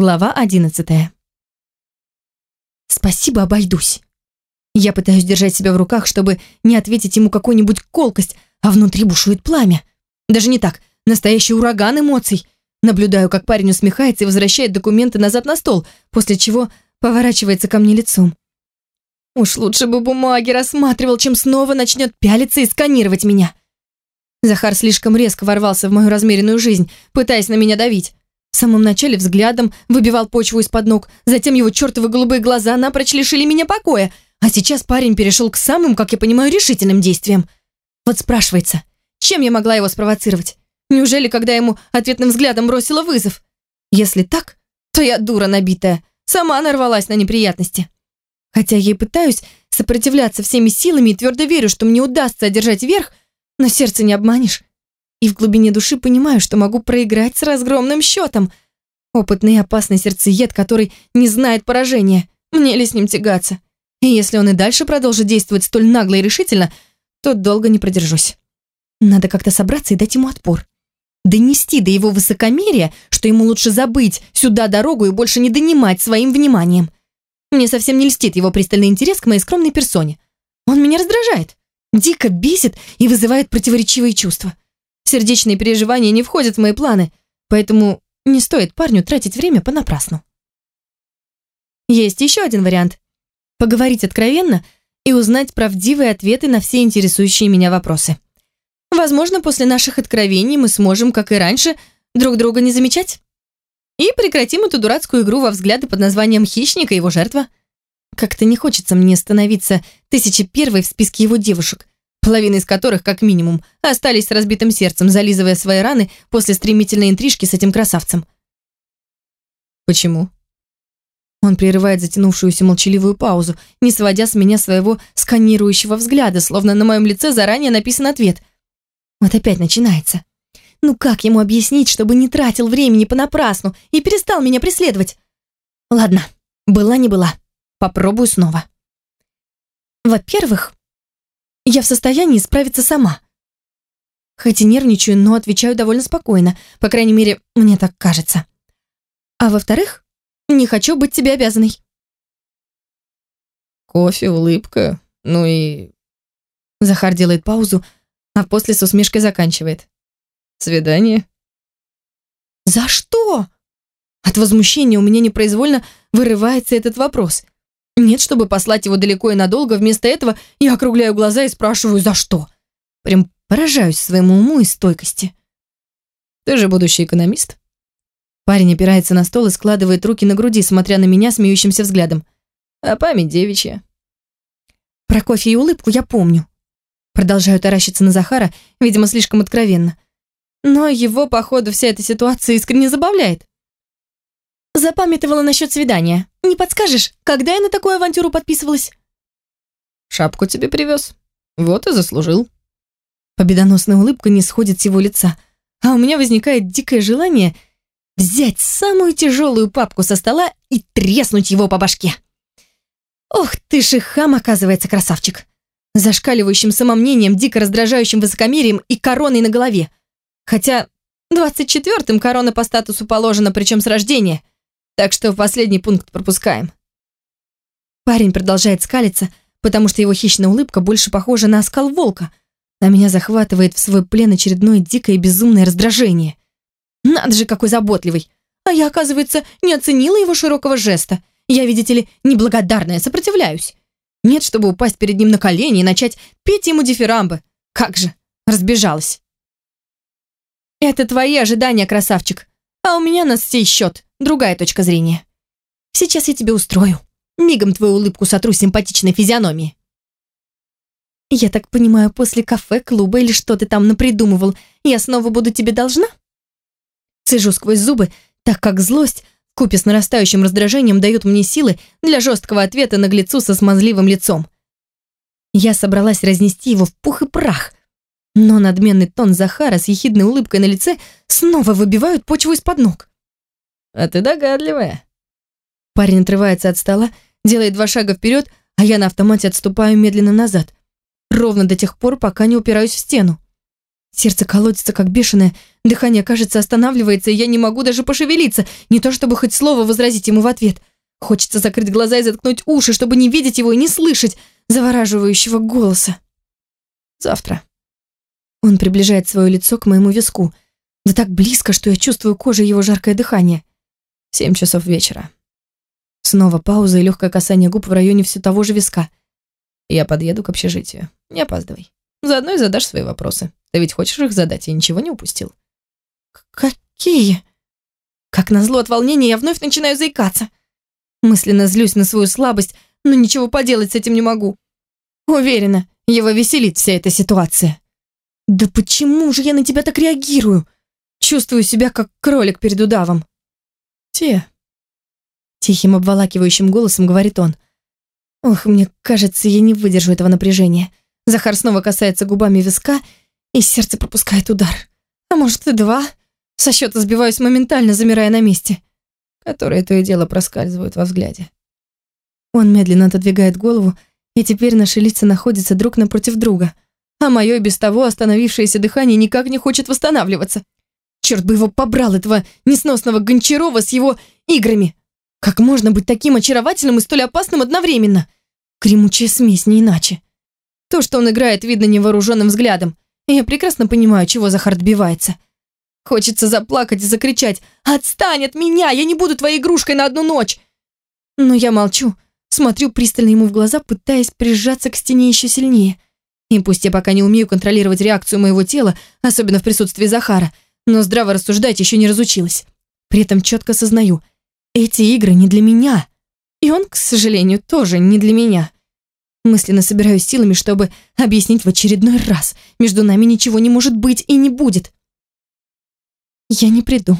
Глава одиннадцатая. Спасибо, обойдусь. Я пытаюсь держать себя в руках, чтобы не ответить ему какую-нибудь колкость, а внутри бушует пламя. Даже не так, настоящий ураган эмоций. Наблюдаю, как парень усмехается и возвращает документы назад на стол, после чего поворачивается ко мне лицом. Уж лучше бы бумаги рассматривал, чем снова начнет пялиться и сканировать меня. Захар слишком резко ворвался в мою размеренную жизнь, пытаясь на меня давить. В самом начале взглядом выбивал почву из-под ног, затем его чертовы голубые глаза напрочь лишили меня покоя, а сейчас парень перешел к самым, как я понимаю, решительным действиям. Вот спрашивается, чем я могла его спровоцировать? Неужели, когда ему ответным взглядом бросила вызов? Если так, то я дура набитая, сама нарвалась на неприятности. Хотя я и пытаюсь сопротивляться всеми силами и твердо верю, что мне удастся одержать верх, но сердце не обманешь. И в глубине души понимаю, что могу проиграть с разгромным счетом. Опытный и опасный сердцеед, который не знает поражения. Мне ли с ним тягаться? И если он и дальше продолжит действовать столь нагло и решительно, то долго не продержусь. Надо как-то собраться и дать ему отпор. Донести до его высокомерия, что ему лучше забыть сюда дорогу и больше не донимать своим вниманием. Мне совсем не льстит его пристальный интерес к моей скромной персоне. Он меня раздражает, дико бесит и вызывает противоречивые чувства. Сердечные переживания не входят в мои планы, поэтому не стоит парню тратить время понапрасну. Есть еще один вариант. Поговорить откровенно и узнать правдивые ответы на все интересующие меня вопросы. Возможно, после наших откровений мы сможем, как и раньше, друг друга не замечать. И прекратим эту дурацкую игру во взгляды под названием «Хищник и его жертва». Как-то не хочется мне становиться тысячи первой в списке его девушек, половина из которых, как минимум, остались с разбитым сердцем, зализывая свои раны после стремительной интрижки с этим красавцем. Почему? Он прерывает затянувшуюся молчаливую паузу, не сводя с меня своего сканирующего взгляда, словно на моем лице заранее написан ответ. Вот опять начинается. Ну как ему объяснить, чтобы не тратил времени понапрасну и перестал меня преследовать? Ладно, была не была. Попробую снова. Во-первых, я в состоянии справиться сама. Хоть и нервничаю, но отвечаю довольно спокойно, по крайней мере, мне так кажется. А во-вторых, не хочу быть тебе обязанной. Кофе, улыбка, ну и... Захар делает паузу, а после с усмешкой заканчивает. Свидание? За что? От возмущения у меня непроизвольно вырывается этот вопрос. Нет, чтобы послать его далеко и надолго, вместо этого я округляю глаза и спрашиваю, за что? Прям поражаюсь своему уму и стойкости. Ты же будущий экономист. Парень опирается на стол и складывает руки на груди, смотря на меня смеющимся взглядом. А память девичья. Про кофе и улыбку я помню. Продолжаю таращиться на Захара, видимо, слишком откровенно. Но его, походу, вся эта ситуация искренне забавляет. Запамятовала насчет свидания. Не подскажешь, когда я на такую авантюру подписывалась? Шапку тебе привез. Вот и заслужил. Победоносная улыбка не сходит с его лица, а у меня возникает дикое желание взять самую тяжелую папку со стола и треснуть его по башке. Ох ты ж и хам, оказывается, красавчик. Зашкаливающим самомнением, дико раздражающим высокомерием и короной на голове. Хотя 24-м корона по статусу положена, причем с рождения. Так что последний пункт пропускаем. Парень продолжает скалиться, потому что его хищная улыбка больше похожа на оскал волка, а меня захватывает в свой плен очередное дикое и безумное раздражение. Надо же, какой заботливый. А я, оказывается, не оценила его широкого жеста. Я, видите ли, неблагодарная, сопротивляюсь. Нет, чтобы упасть перед ним на колени и начать петь ему дифирамбы. Как же, разбежалась. Это твои ожидания, красавчик. А у меня на сей счет другая точка зрения. Сейчас я тебе устрою. Мигом твою улыбку сотру симпатичной физиономии. Я так понимаю, после кафе, клуба или что ты там напридумывал, я снова буду тебе должна? Цежу сквозь зубы, так как злость, купе с нарастающим раздражением, дает мне силы для жесткого ответа наглецу со смазливым лицом. Я собралась разнести его в пух и прах, но надменный тон Захара с ехидной улыбкой на лице снова выбивают почву из-под ног. «А ты догадливая». Парень отрывается от стола, делает два шага вперед, а я на автомате отступаю медленно назад, ровно до тех пор, пока не упираюсь в стену. Сердце колотится, как бешеное, дыхание, кажется, останавливается, и я не могу даже пошевелиться, не то чтобы хоть слово возразить ему в ответ. Хочется закрыть глаза и заткнуть уши, чтобы не видеть его и не слышать завораживающего голоса. Завтра. Он приближает свое лицо к моему виску, да так близко, что я чувствую кожей его жаркое дыхание. Семь часов вечера. Снова пауза и легкое касание губ в районе все того же виска. Я подъеду к общежитию. Не опаздывай. Заодно и задашь свои вопросы. Ты ведь хочешь их задать, я ничего не упустил. Какие? Как назло от волнения, я вновь начинаю заикаться. Мысленно злюсь на свою слабость, но ничего поделать с этим не могу. Уверена, его веселит вся эта ситуация. Да почему же я на тебя так реагирую? Чувствую себя как кролик перед удавом. Те. Тихим обволакивающим голосом говорит он. Ох, мне кажется, я не выдержу этого напряжения. Захар снова касается губами виска, и сердце пропускает удар. А может и два. Со счета сбиваюсь моментально, замирая на месте. Которые то и дело проскальзывают во взгляде. Он медленно отодвигает голову, и теперь наши лица находятся друг напротив друга. А мое без того остановившееся дыхание никак не хочет восстанавливаться. Черт бы его побрал, этого несносного Гончарова с его играми. Как можно быть таким очаровательным и столь опасным одновременно? Кремучая смесь, не иначе. То, что он играет, видно невооруженным взглядом. Я прекрасно понимаю, чего Захар добивается. Хочется заплакать и закричать «Отстань от меня! Я не буду твоей игрушкой на одну ночь!» Но я молчу, смотрю пристально ему в глаза, пытаясь прижаться к стене еще сильнее. И пусть я пока не умею контролировать реакцию моего тела, особенно в присутствии Захара, но здраво рассуждать еще не разучилась. При этом четко сознаю, эти игры не для меня. И он, к сожалению, тоже не для меня. Мысленно собираюсь силами, чтобы объяснить в очередной раз. Между нами ничего не может быть и не будет. Я не приду.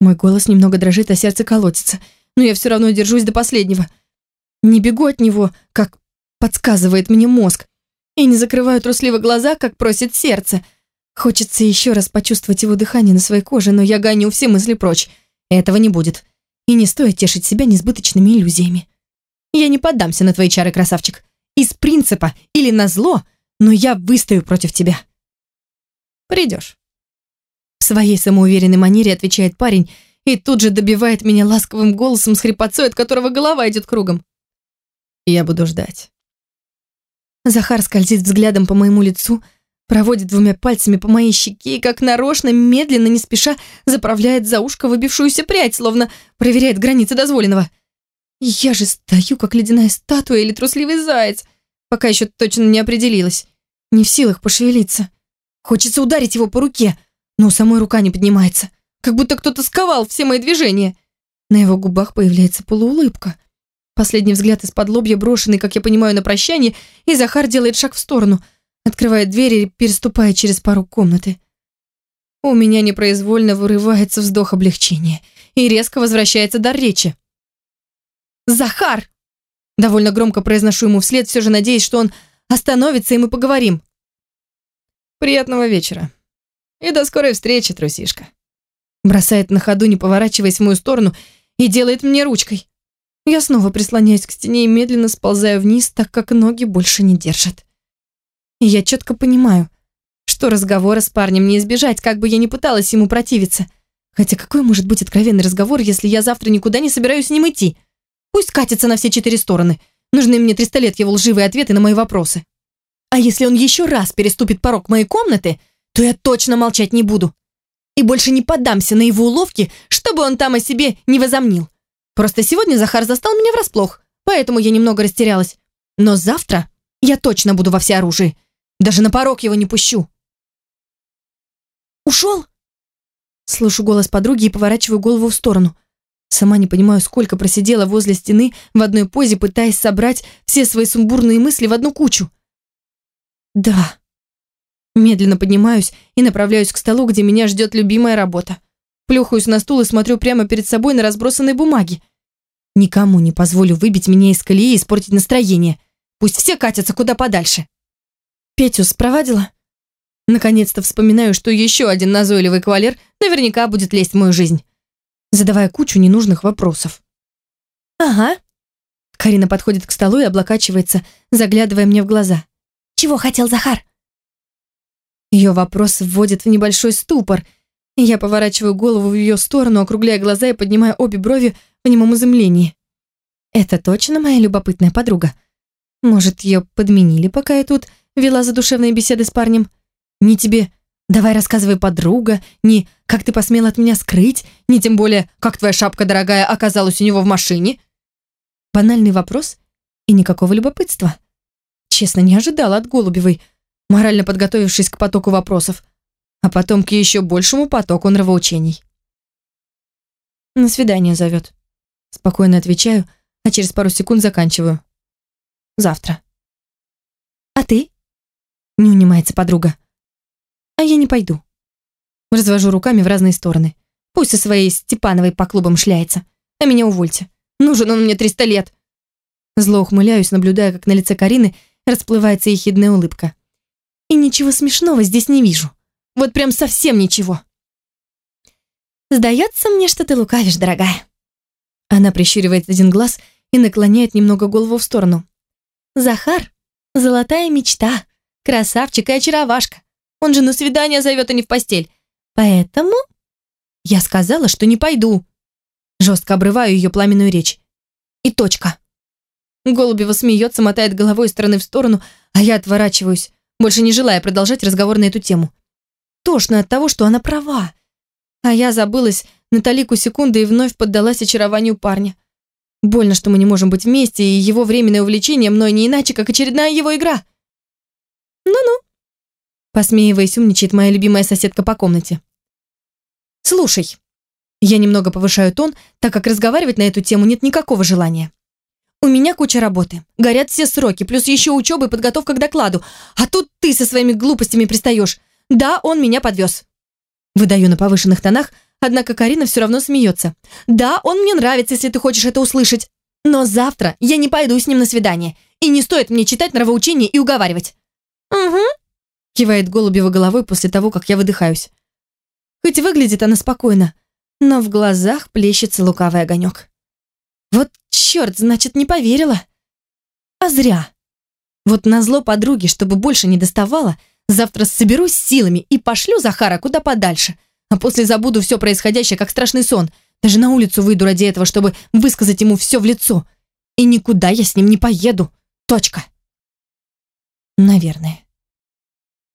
Мой голос немного дрожит, а сердце колотится. Но я все равно держусь до последнего. Не бегу от него, как подсказывает мне мозг. И не закрываю трусливо глаза, как просит сердце. Хочется еще раз почувствовать его дыхание на своей коже, но я гоню все мысли прочь. Этого не будет. И не стоит тешить себя несбыточными иллюзиями. Я не поддамся на твои чары, красавчик. Из принципа или на зло, но я выстою против тебя. Придешь. В своей самоуверенной манере отвечает парень и тут же добивает меня ласковым голосом с хрипотцой, от которого голова идет кругом. Я буду ждать. Захар скользит взглядом по моему лицу, проводит двумя пальцами по моей щеке и, как нарочно, медленно, не спеша, заправляет за ушко выбившуюся прядь, словно проверяет границы дозволенного. Я же стою, как ледяная статуя или трусливый заяц, пока еще точно не определилась. Не в силах пошевелиться. Хочется ударить его по руке, но у самой рука не поднимается. Как будто кто-то сковал все мои движения. На его губах появляется полуулыбка. Последний взгляд из-под лобья брошенный, как я понимаю, на прощание, и Захар делает шаг в сторону, открывает дверь и переступает через пару комнаты. У меня непроизвольно вырывается вздох облегчения и резко возвращается дар речи. «Захар!» Довольно громко произношу ему вслед, все же надеясь, что он остановится, и мы поговорим. «Приятного вечера. И до скорой встречи, трусишка». Бросает на ходу, не поворачиваясь в мою сторону, и делает мне ручкой. Я снова прислоняюсь к стене и медленно сползаю вниз, так как ноги больше не держат. И я четко понимаю, что разговора с парнем не избежать, как бы я ни пыталась ему противиться. Хотя какой может быть откровенный разговор, если я завтра никуда не собираюсь с ним идти? Пусть катится на все четыре стороны. Нужны мне триста лет его лживые ответы на мои вопросы. А если он еще раз переступит порог моей комнаты, то я точно молчать не буду. И больше не поддамся на его уловки, чтобы он там о себе не возомнил. Просто сегодня Захар застал меня врасплох, поэтому я немного растерялась. Но завтра я точно буду во всеоружии. Даже на порог его не пущу. «Ушел?» Слышу голос подруги и поворачиваю голову в сторону. Сама не понимаю, сколько просидела возле стены в одной позе, пытаясь собрать все свои сумбурные мысли в одну кучу. Да. Медленно поднимаюсь и направляюсь к столу, где меня ждет любимая работа. Плюхаюсь на стул и смотрю прямо перед собой на разбросанные бумаги. Никому не позволю выбить меня из колеи и испортить настроение. Пусть все катятся куда подальше. Петю спровадила? Наконец-то вспоминаю, что еще один назойливый кавалер наверняка будет лезть в мою жизнь задавая кучу ненужных вопросов. «Ага». Карина подходит к столу и облокачивается, заглядывая мне в глаза. «Чего хотел Захар?» Ее вопрос вводит в небольшой ступор. Я поворачиваю голову в ее сторону, округляя глаза и поднимая обе брови в немом изумлении. Это точно моя любопытная подруга? Может, ее подменили, пока я тут вела задушевные беседы с парнем? Не тебе «давай рассказывай, подруга», не «как ты посмела от меня скрыть», не тем более «как твоя шапка дорогая оказалась у него в машине». Банальный вопрос и никакого любопытства. Честно, не ожидала от Голубевой, морально подготовившись к потоку вопросов, а потом к еще большему потоку нравоучений. «На свидание зовет», — спокойно отвечаю, а через пару секунд заканчиваю. «Завтра». «А ты?» — не унимается подруга. «А я не пойду». Развожу руками в разные стороны. Пусть со своей Степановой по клубам шляется, а меня увольте. Нужен он мне триста лет. Зло ухмыляюсь, наблюдая, как на лице Карины расплывается ехидная улыбка. И ничего смешного здесь не вижу. Вот прям совсем ничего. «Сдается мне, что ты лукавишь, дорогая». Она прищуривает один глаз и наклоняет немного голову в сторону. «Захар — золотая мечта, красавчик и очаровашка. Он же на свидание зовет, а не в постель. Поэтому...» Я сказала, что не пойду. Жестко обрываю ее пламенную речь. И точка. Голубева смеется, мотает головой из стороны в сторону, а я отворачиваюсь, больше не желая продолжать разговор на эту тему. Тошно от того, что она права. А я забылась на талику секунды и вновь поддалась очарованию парня. Больно, что мы не можем быть вместе, и его временное увлечение мной не иначе, как очередная его игра. Ну-ну. Посмеиваясь, умничает моя любимая соседка по комнате. Слушай. Я немного повышаю тон, так как разговаривать на эту тему нет никакого желания. У меня куча работы. Горят все сроки, плюс еще учеба и подготовка к докладу. А тут ты со своими глупостями пристаешь. Да, он меня подвез. Выдаю на повышенных тонах, однако Карина все равно смеется. Да, он мне нравится, если ты хочешь это услышать. Но завтра я не пойду с ним на свидание. И не стоит мне читать нравоучение и уговаривать. Угу. Кивает Голубева головой после того, как я выдыхаюсь. Хоть выглядит она спокойно, но в глазах плещется лукавый огонек. Вот черт, значит, не поверила. А зря. Вот назло подруги, чтобы больше не доставала, завтра соберусь силами и пошлю Захара куда подальше, а после забуду все происходящее, как страшный сон. Даже на улицу выйду ради этого, чтобы высказать ему все в лицо. И никуда я с ним не поеду. Точка. Наверное.